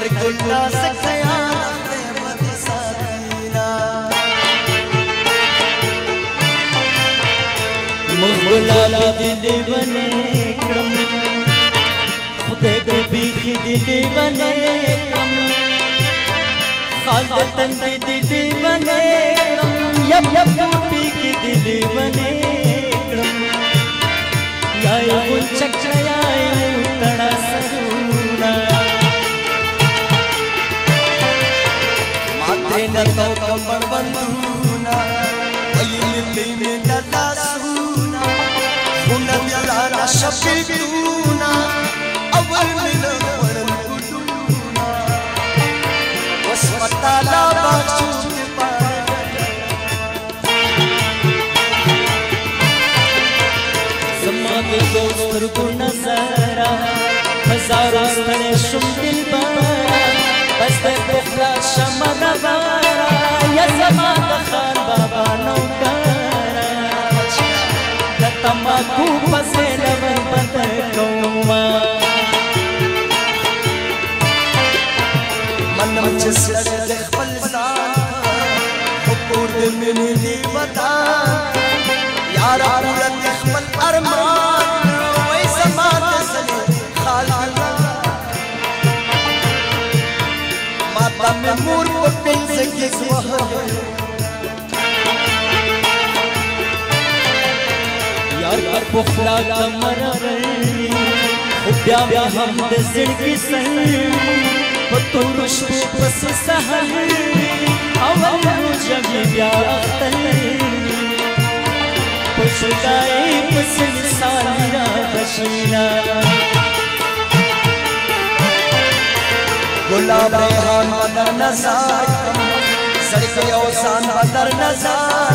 हर गुल्ला से खयाल मत साथीना मुगला दिल बने क्रम बने क्रम खालतन बने क्रम क्रम याय प्यारा शब्द तूना अवर मिल वरन कुटूना वस्मताला दोस्तर को नज़ारा हज़ारों स्थले शुम दिल बारा बस ते पुखला शमर या जमा खान बाबा नौकारा तमाकू पसे लवन बंद मन मुझ सर खपल हुकूर में नी बता यार पूरत खपल अरमान वही समान सले खाला माता में मूर को पिन से किस पुखला कमर खुद्या हम ज़िंदगी सही तो रुश्क बस सहल। अवल जब प्यार अख्तर पुछताए बस सालिरा बशीना गुलाब बदर नजार, सड़के औसान बदर नजार।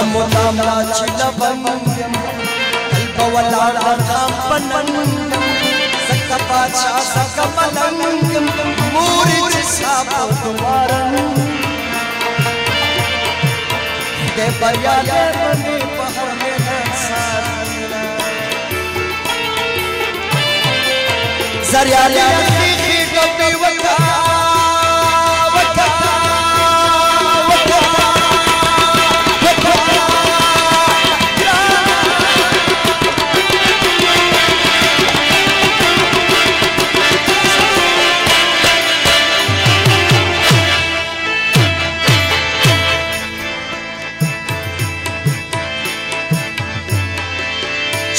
सब मुलामला चिलबंगम कल्पवला रथाम पनंगम सक पाचा सक मलंगम मूरी जिसाप तुम्हारन के बरियाले बने पहाड़ में नसारीना जरियाले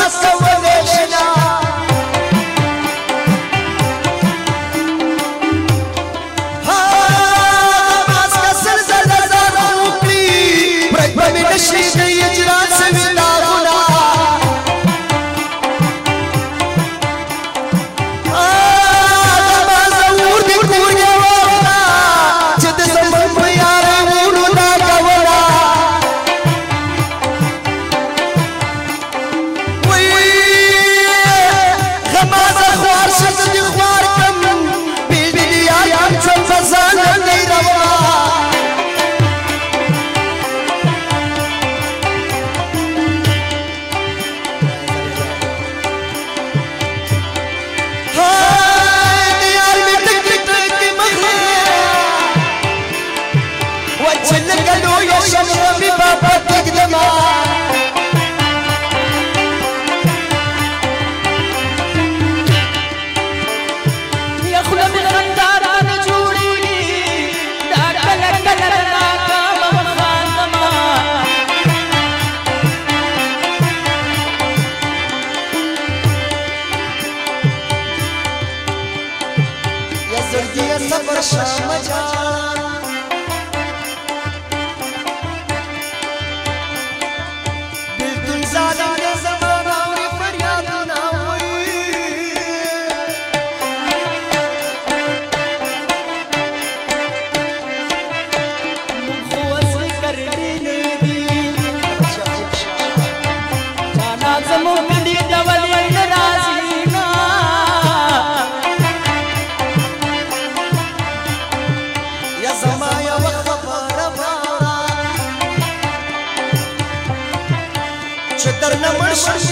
Just a word. सबर शाम जाना Russian.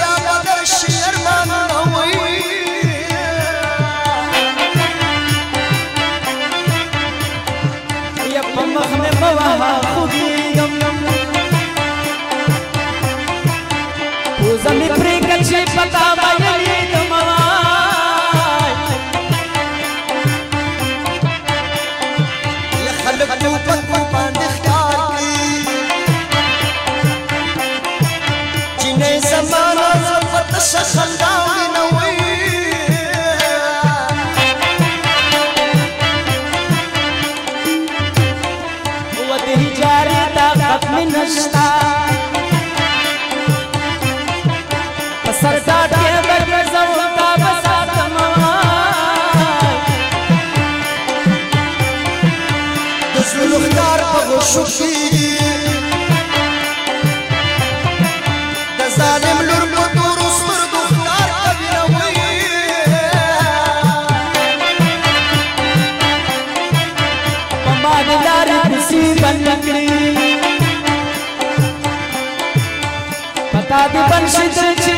你伴随自己。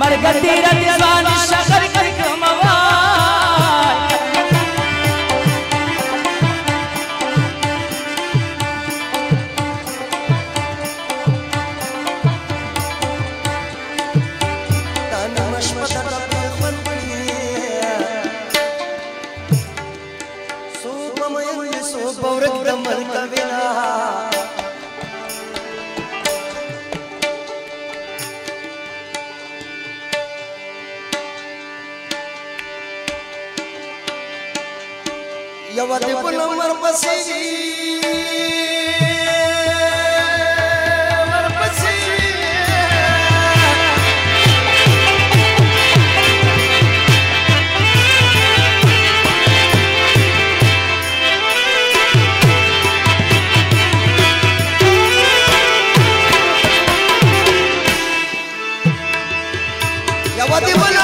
मरगती रंग शकर कर जब दीप नंबर पसी What do you want?